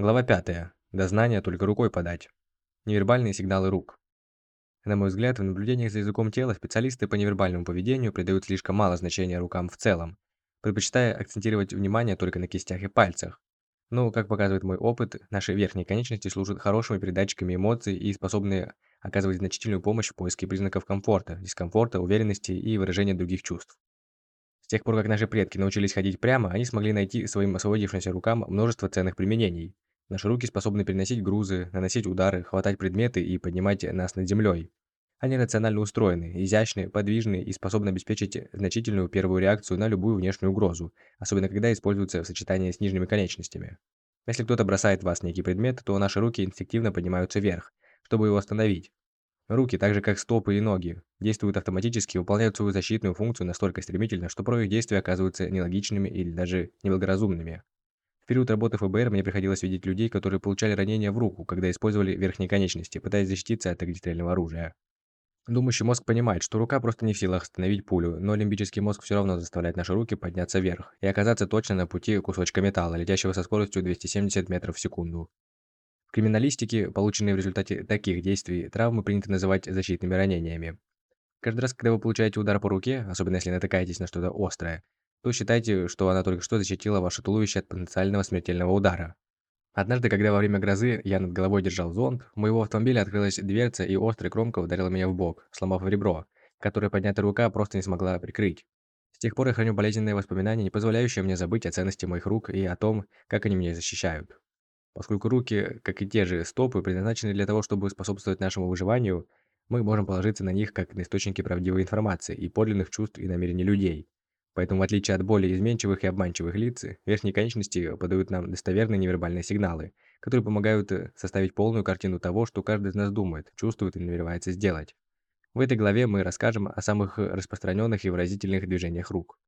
Глава 5. Дознание только рукой подать. Невербальные сигналы рук. На мой взгляд, в наблюдениях за языком тела специалисты по невербальному поведению придают слишком мало значения рукам в целом, предпочитая акцентировать внимание только на кистях и пальцах. Но, как показывает мой опыт, наши верхние конечности служат хорошими передатчиками эмоций и способны оказывать значительную помощь в поиске признаков комфорта, дискомфорта, уверенности и выражения других чувств. С тех пор, как наши предки научились ходить прямо, они смогли найти своим освободившимся рукам множество ценных применений – Наши руки способны переносить грузы, наносить удары, хватать предметы и поднимать нас над землей. Они рационально устроены, изящны, подвижны и способны обеспечить значительную первую реакцию на любую внешнюю угрозу, особенно когда используются в сочетании с нижними конечностями. Если кто-то бросает в вас некий предмет, то наши руки инстинктивно поднимаются вверх, чтобы его остановить. Руки, так же как стопы и ноги, действуют автоматически и выполняют свою защитную функцию настолько стремительно, что порой их действия оказываются нелогичными или даже неблагоразумными период работы ФБР мне приходилось видеть людей, которые получали ранения в руку, когда использовали верхние конечности, пытаясь защититься от огнестрельного оружия. Думающий мозг понимает, что рука просто не в силах остановить пулю, но лимбический мозг все равно заставляет наши руки подняться вверх и оказаться точно на пути кусочка металла, летящего со скоростью 270 метров в секунду. В криминалистике, полученные в результате таких действий, травмы принято называть защитными ранениями. Каждый раз, когда вы получаете удар по руке, особенно если натыкаетесь на что-то острое, то считайте, что она только что защитила ваше туловище от потенциального смертельного удара. Однажды, когда во время грозы я над головой держал зонт, у моего автомобиля открылась дверца и острая кромка ударила меня в бок, сломав ребро, которое поднятая рука просто не смогла прикрыть. С тех пор я храню болезненные воспоминания, не позволяющие мне забыть о ценности моих рук и о том, как они меня защищают. Поскольку руки, как и те же стопы, предназначены для того, чтобы способствовать нашему выживанию, мы можем положиться на них как на источники правдивой информации и подлинных чувств и намерений людей. Поэтому, в отличие от более изменчивых и обманчивых лиц, верхние конечности подают нам достоверные невербальные сигналы, которые помогают э, составить полную картину того, что каждый из нас думает, чувствует и намеревается сделать. В этой главе мы расскажем о самых распространенных и выразительных движениях рук.